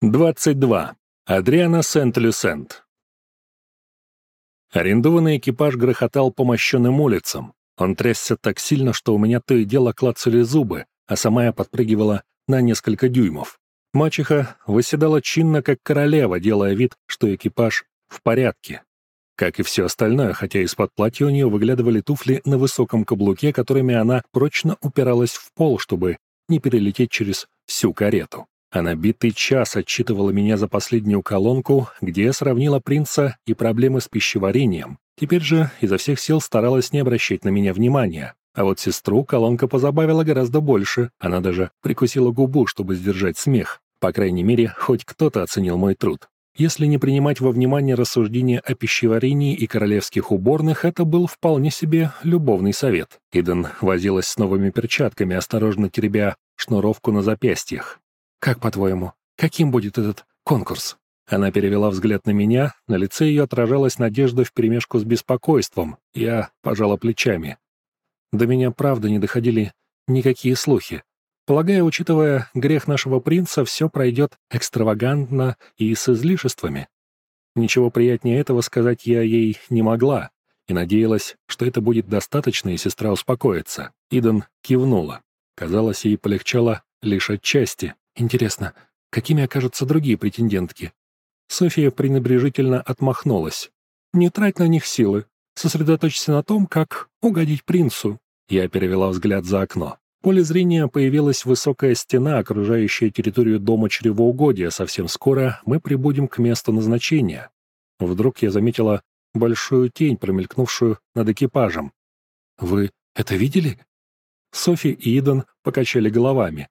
22. Адриана Сент-Люсент. Арендованный экипаж грохотал по мощенным улицам. Он трясся так сильно, что у меня то и дело клацали зубы, а сама я подпрыгивала на несколько дюймов. Мачеха восседала чинно, как королева, делая вид, что экипаж в порядке. Как и все остальное, хотя из-под платья у нее выглядывали туфли на высоком каблуке, которыми она прочно упиралась в пол, чтобы не перелететь через всю карету. Она битый час отчитывала меня за последнюю колонку, где я сравнила принца и проблемы с пищеварением. Теперь же изо всех сил старалась не обращать на меня внимания. А вот сестру колонка позабавила гораздо больше. Она даже прикусила губу, чтобы сдержать смех. По крайней мере, хоть кто-то оценил мой труд. Если не принимать во внимание рассуждения о пищеварении и королевских уборных, это был вполне себе любовный совет. Иден возилась с новыми перчатками, осторожно теребя шнуровку на запястьях. «Как, по-твоему, каким будет этот конкурс?» Она перевела взгляд на меня, на лице ее отражалась надежда вперемешку с беспокойством. Я пожала плечами. До меня, правда, не доходили никакие слухи. Полагаю, учитывая грех нашего принца, все пройдет экстравагантно и с излишествами. Ничего приятнее этого сказать я ей не могла, и надеялась, что это будет достаточно, и сестра успокоится. Иден кивнула. Казалось, ей полегчало лишь отчасти. Интересно, какими окажутся другие претендентки? София пренебрежительно отмахнулась. «Не трать на них силы. Сосредоточься на том, как угодить принцу». Я перевела взгляд за окно. В поле зрения появилась высокая стена, окружающая территорию дома чревоугодия. Совсем скоро мы прибудем к месту назначения. Вдруг я заметила большую тень, промелькнувшую над экипажем. «Вы это видели?» Софи и Иден покачали головами.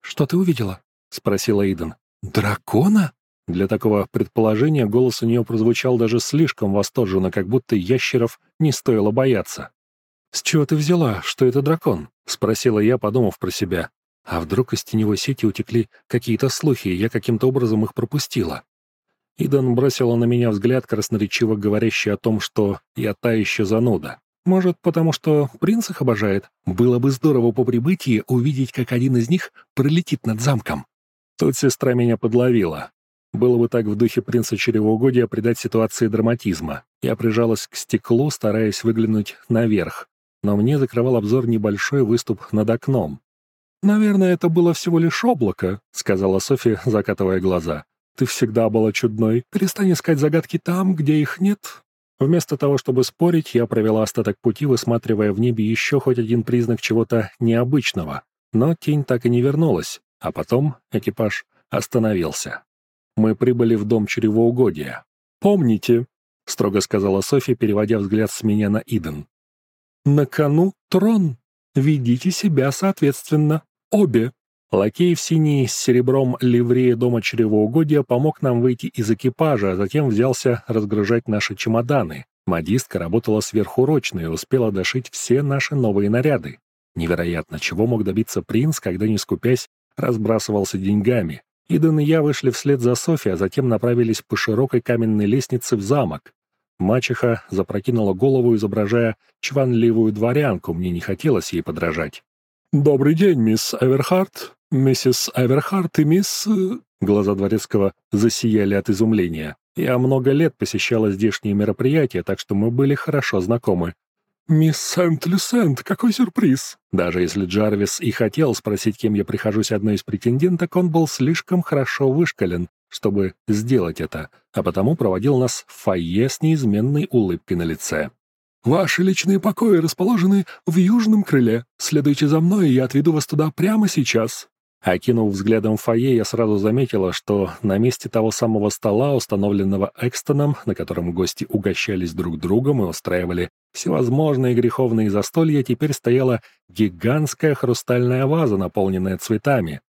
«Что ты увидела?» — спросила Иден. «Дракона?» Для такого предположения голос у нее прозвучал даже слишком восторженно, как будто ящеров не стоило бояться. «С чего ты взяла, что это дракон?» — спросила я, подумав про себя. А вдруг из теневой сети утекли какие-то слухи, и я каким-то образом их пропустила? Идан бросила на меня взгляд, красноречиво говорящий о том, что я та еще зануда. Может, потому что принц их обожает? Было бы здорово по прибытии увидеть, как один из них пролетит над замком. Тут сестра меня подловила. Было бы так в духе принца чревоугодия придать ситуации драматизма. Я прижалась к стеклу, стараясь выглянуть наверх, но мне закрывал обзор небольшой выступ над окном. «Наверное, это было всего лишь облако», — сказала Софья, закатывая глаза. «Ты всегда была чудной. Перестань искать загадки там, где их нет». Вместо того, чтобы спорить, я провела остаток пути, высматривая в небе еще хоть один признак чего-то необычного. Но тень так и не вернулась. А потом экипаж остановился. Мы прибыли в дом чревоугодия. «Помните», — строго сказала Софья, переводя взгляд с меня на Иден. «На кону трон. Ведите себя соответственно. Обе». Лакей в синей с серебром ливрея дома чревоугодия помог нам выйти из экипажа, а затем взялся разгружать наши чемоданы. Модистка работала сверхурочно и успела дошить все наши новые наряды. Невероятно, чего мог добиться принц, когда, не скупясь, разбрасывался деньгами. Иден и я вышли вслед за Софией, а затем направились по широкой каменной лестнице в замок. Мачеха запрокинула голову, изображая чванливую дворянку, мне не хотелось ей подражать. «Добрый день, мисс Эверхарт, миссис Эверхарт и мисс...» Глаза дворецкого засияли от изумления. Я много лет посещала здешние мероприятия, так что мы были хорошо знакомы. «Мисс Сент-Люсент, какой сюрприз!» Даже если Джарвис и хотел спросить, кем я прихожусь одной из претенденток, он был слишком хорошо вышкален, чтобы сделать это, а потому проводил нас в фойе с неизменной улыбкой на лице. «Ваши личные покои расположены в южном крыле. Следуйте за мной, и я отведу вас туда прямо сейчас». Окинув взглядом фойе, я сразу заметила, что на месте того самого стола, установленного Экстоном, на котором гости угощались друг другом и устраивали всевозможные греховные застолья, теперь стояла гигантская хрустальная ваза, наполненная цветами.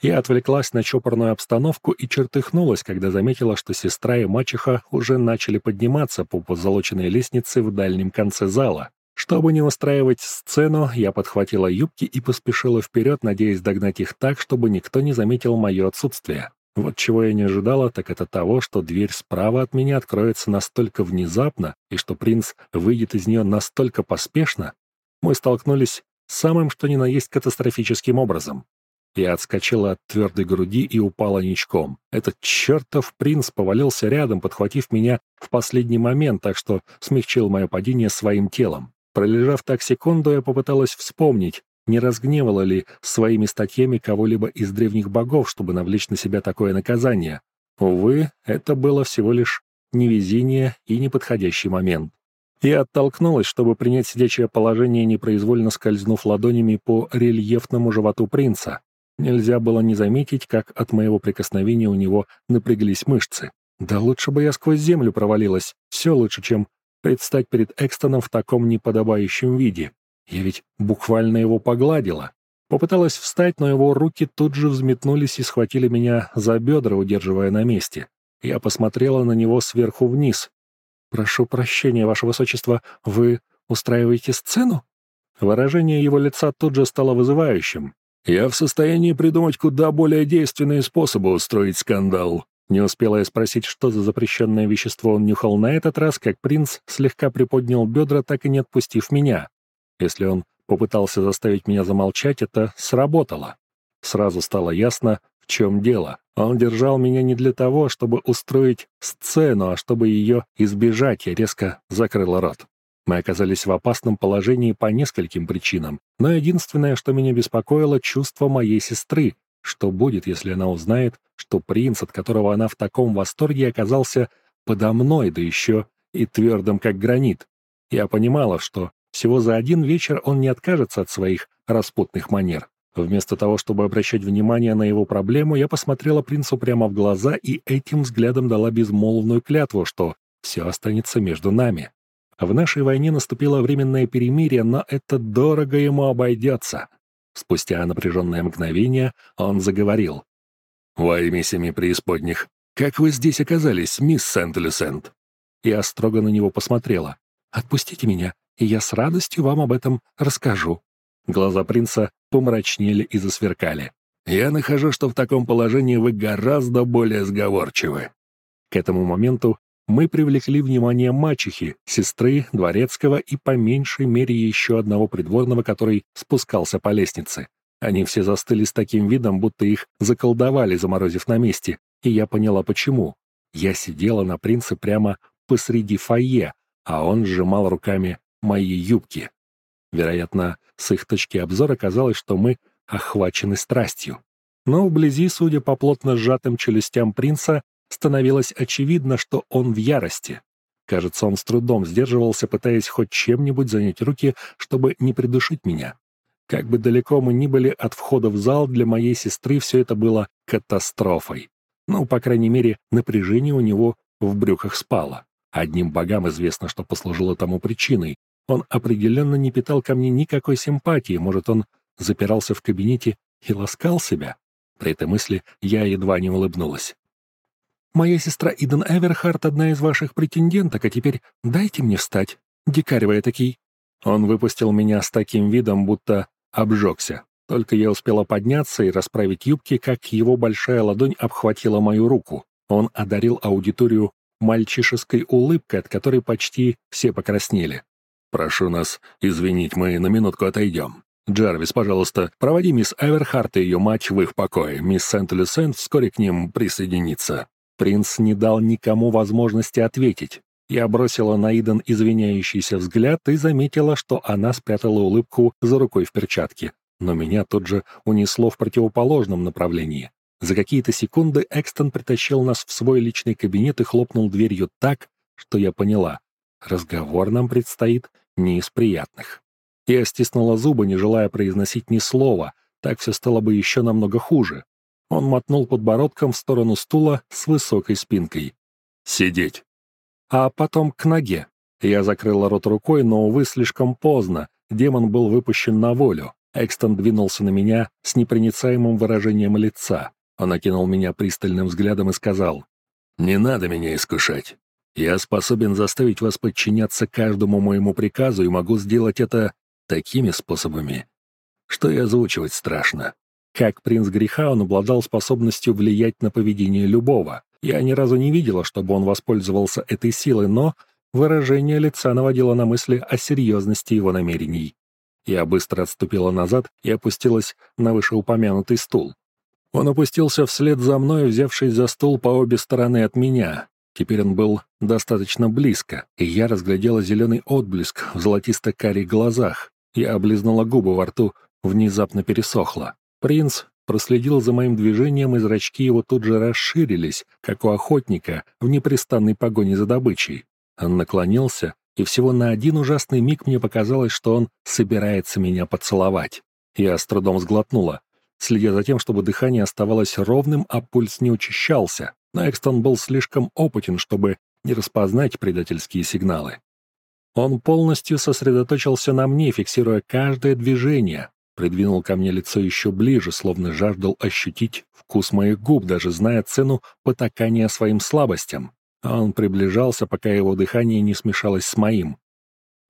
Я отвлеклась на чопорную обстановку и чертыхнулась, когда заметила, что сестра и мачеха уже начали подниматься по позолоченной лестнице в дальнем конце зала. Чтобы не устраивать сцену, я подхватила юбки и поспешила вперед, надеясь догнать их так, чтобы никто не заметил мое отсутствие. Вот чего я не ожидала, так это того, что дверь справа от меня откроется настолько внезапно, и что принц выйдет из нее настолько поспешно. Мы столкнулись с самым что ни на есть катастрофическим образом. Я отскочила от твердой груди и упала ничком. Этот чертов принц повалился рядом, подхватив меня в последний момент, так что смягчил мое падение своим телом. Пролежав так секунду, я попыталась вспомнить, не разгневала ли своими статьями кого-либо из древних богов, чтобы навлечь на себя такое наказание. Увы, это было всего лишь невезение и неподходящий момент. Я оттолкнулась, чтобы принять сидячее положение, непроизвольно скользнув ладонями по рельефному животу принца. Нельзя было не заметить, как от моего прикосновения у него напряглись мышцы. Да лучше бы я сквозь землю провалилась. Все лучше, чем предстать перед Экстоном в таком неподобающем виде. Я ведь буквально его погладила. Попыталась встать, но его руки тут же взметнулись и схватили меня за бедра, удерживая на месте. Я посмотрела на него сверху вниз. «Прошу прощения, ваше высочество, вы устраиваете сцену?» Выражение его лица тут же стало вызывающим. «Я в состоянии придумать куда более действенные способы устроить скандал». Не успела я спросить, что за запрещенное вещество он нюхал на этот раз, как принц слегка приподнял бедра, так и не отпустив меня. Если он попытался заставить меня замолчать, это сработало. Сразу стало ясно, в чем дело. Он держал меня не для того, чтобы устроить сцену, а чтобы ее избежать, я резко закрыла рот. Мы оказались в опасном положении по нескольким причинам, но единственное, что меня беспокоило, чувство моей сестры. Что будет, если она узнает, что принц, от которого она в таком восторге, оказался подо мной, да еще и твердым, как гранит? Я понимала, что всего за один вечер он не откажется от своих распутных манер. Вместо того, чтобы обращать внимание на его проблему, я посмотрела принцу прямо в глаза и этим взглядом дала безмолвную клятву, что все останется между нами. В нашей войне наступило временное перемирие, но это дорого ему обойдется. Спустя напряженное мгновение он заговорил. «Во имя семи преисподних, как вы здесь оказались, мисс Сент-Люсент?» Я строго на него посмотрела. «Отпустите меня, и я с радостью вам об этом расскажу». Глаза принца помрачнели и засверкали. «Я нахожу, что в таком положении вы гораздо более сговорчивы». К этому моменту мы привлекли внимание мачехи, сестры, дворецкого и по меньшей мере еще одного придворного, который спускался по лестнице. Они все застыли с таким видом, будто их заколдовали, заморозив на месте, и я поняла почему. Я сидела на принце прямо посреди фойе, а он сжимал руками мои юбки. Вероятно, с их точки обзора казалось, что мы охвачены страстью. Но вблизи, судя по плотно сжатым челюстям принца, становилось очевидно, что он в ярости. Кажется, он с трудом сдерживался, пытаясь хоть чем-нибудь занять руки, чтобы не придушить меня. Как бы далеко мы ни были от входа в зал, для моей сестры все это было катастрофой. Ну, по крайней мере, напряжение у него в брюках спало. Одним богам известно, что послужило тому причиной. Он определенно не питал ко мне никакой симпатии, может, он запирался в кабинете и ласкал себя? При этой мысли я едва не улыбнулась. Моя сестра Иден Эверхарт одна из ваших претенденток, а теперь дайте мне встать. Дикарь такий». Он выпустил меня с таким видом, будто обжегся. Только я успела подняться и расправить юбки, как его большая ладонь обхватила мою руку. Он одарил аудиторию мальчишеской улыбкой, от которой почти все покраснели. «Прошу нас извинить, мы на минутку отойдем. Джарвис, пожалуйста, проводи мисс Эверхарт и ее мать в их покое. Мисс Сент-Люсент вскоре к ним присоединится». Принц не дал никому возможности ответить. Я бросила на Иден извиняющийся взгляд и заметила, что она спрятала улыбку за рукой в перчатке. Но меня тут же унесло в противоположном направлении. За какие-то секунды Экстон притащил нас в свой личный кабинет и хлопнул дверью так, что я поняла. Разговор нам предстоит не из приятных. Я стиснула зубы, не желая произносить ни слова, так все стало бы еще намного хуже. Он мотнул подбородком в сторону стула с высокой спинкой. «Сидеть!» А потом к ноге. Я закрыла рот рукой, но, увы, слишком поздно. Демон был выпущен на волю. Экстон двинулся на меня с непроницаемым выражением лица. Он окинул меня пристальным взглядом и сказал, «Не надо меня искушать. Я способен заставить вас подчиняться каждому моему приказу и могу сделать это такими способами, что и озвучивать страшно. Как принц греха он обладал способностью влиять на поведение любого. Я ни разу не видела, чтобы он воспользовался этой силой, но выражение лица наводило на мысли о серьезности его намерений. Я быстро отступила назад и опустилась на вышеупомянутый стул. Он опустился вслед за мной, взявшись за стул по обе стороны от меня. Теперь он был достаточно близко, и я разглядела зеленый отблеск в золотисто-карих глазах. Я облизнула губы во рту, внезапно пересохла. Принц проследил за моим движением, и зрачки его тут же расширились, как у охотника в непрестанной погоне за добычей. Он наклонился, и всего на один ужасный миг мне показалось, что он собирается меня поцеловать. Я с трудом сглотнула, следя за тем, чтобы дыхание оставалось ровным, а пульс не учащался. Но Экстон был слишком опытен, чтобы не распознать предательские сигналы. Он полностью сосредоточился на мне, фиксируя каждое движение, придвинул ко мне лицо еще ближе, словно жаждал ощутить вкус моих губ, даже зная цену потакания своим слабостям. А он приближался, пока его дыхание не смешалось с моим.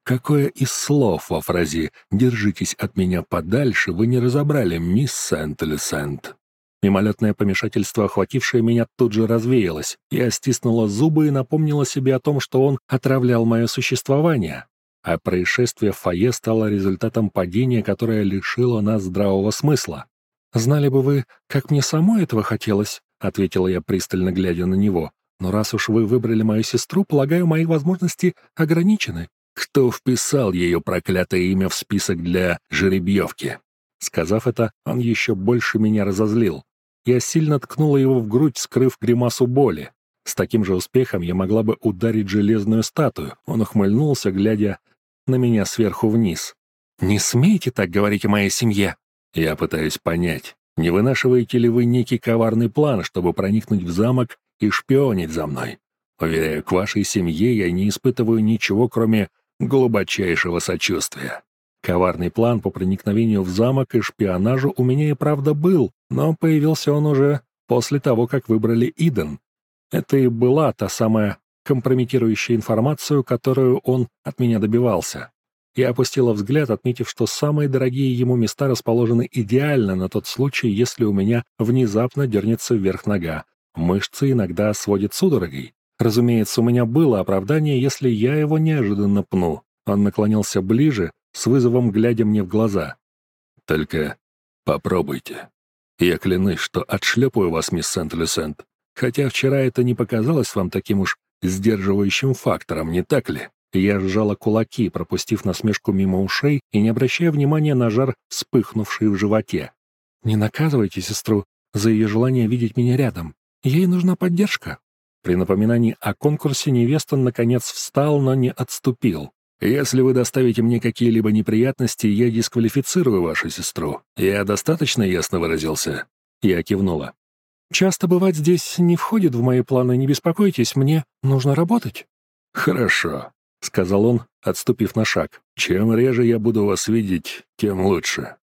Какое из слов во фразе «держитесь от меня подальше» вы не разобрали, мисс Сент-Лесент? Мимолетное помешательство, охватившее меня, тут же развеялось. Я стиснула зубы и напомнила себе о том, что он отравлял мое существование. А происшествие в фойе стало результатом падения, которое лишило нас здравого смысла. «Знали бы вы, как мне самой этого хотелось», — ответила я, пристально глядя на него. «Но раз уж вы выбрали мою сестру, полагаю, мои возможности ограничены. Кто вписал ее проклятое имя в список для жеребьевки? Сказав это, он еще больше меня разозлил. Я сильно ткнула его в грудь, скрыв гримасу боли. С таким же успехом я могла бы ударить железную статую. Он ухмыльнулся, глядя на меня сверху вниз. «Не смейте так говорить о моей семье!» Я пытаюсь понять, не вынашиваете ли вы некий коварный план, чтобы проникнуть в замок и шпионить за мной? Уверяю, к вашей семье я не испытываю ничего, кроме глубочайшего сочувствия. Коварный план по проникновению в замок и шпионажу у меня и правда был, но появился он уже после того, как выбрали Иден. Это и была та самая компрометирующая информацию, которую он от меня добивался. Я опустила взгляд, отметив, что самые дорогие ему места расположены идеально на тот случай, если у меня внезапно дернется вверх нога. Мышцы иногда сводят судорогой. Разумеется, у меня было оправдание, если я его неожиданно пну. Он наклонился ближе, с вызовом глядя мне в глаза. «Только попробуйте. Я клянусь, что отшлепаю вас, мисс Сент-Люсент. Хотя вчера это не показалось вам таким уж сдерживающим фактором, не так ли?» Я сжала кулаки, пропустив насмешку мимо ушей и не обращая внимания на жар, вспыхнувший в животе. «Не наказывайте сестру за ее желание видеть меня рядом. Ей нужна поддержка». При напоминании о конкурсе невеста наконец встал, но не отступил. «Если вы доставите мне какие-либо неприятности, я дисквалифицирую вашу сестру. Я достаточно ясно выразился?» Я кивнула. «Часто бывать здесь не входит в мои планы, не беспокойтесь, мне нужно работать». «Хорошо», — сказал он, отступив на шаг. «Чем реже я буду вас видеть, тем лучше.